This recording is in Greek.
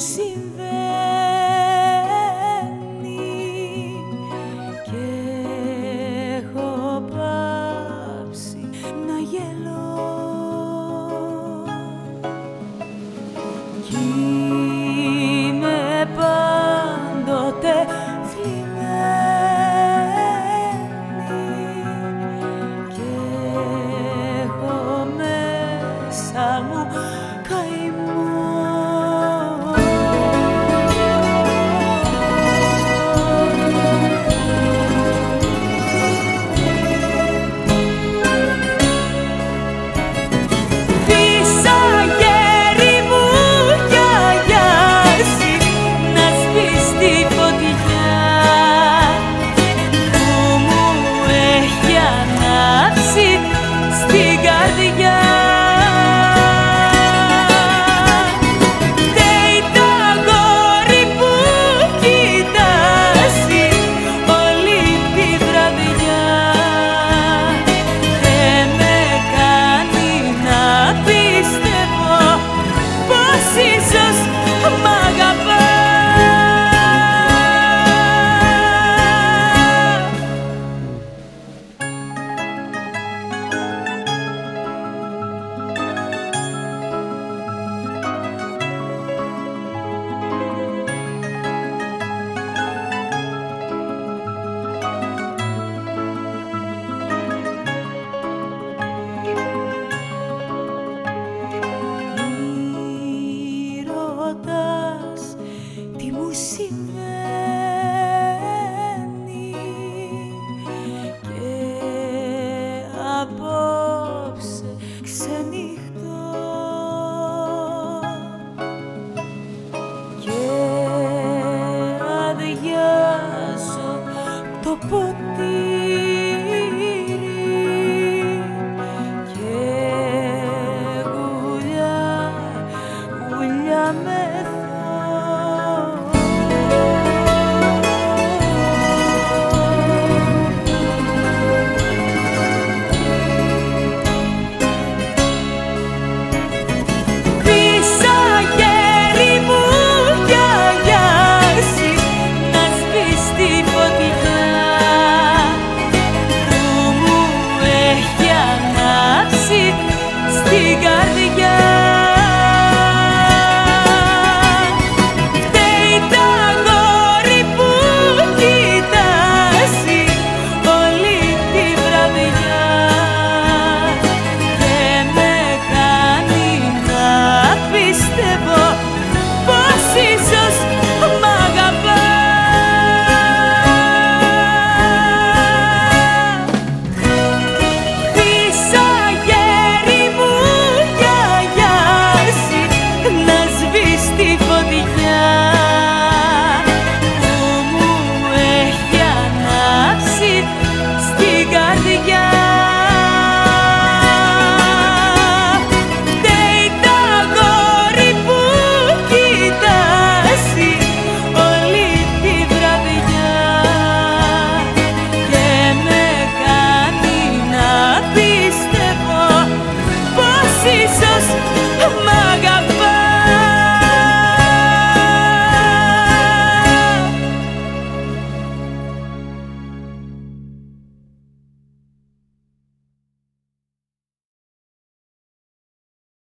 συμβαίνει. Και έχω πάψει να γελώ. Κι είμαι πάντοτε θλιμμένη. Και έχω μέσα μου fica. put the.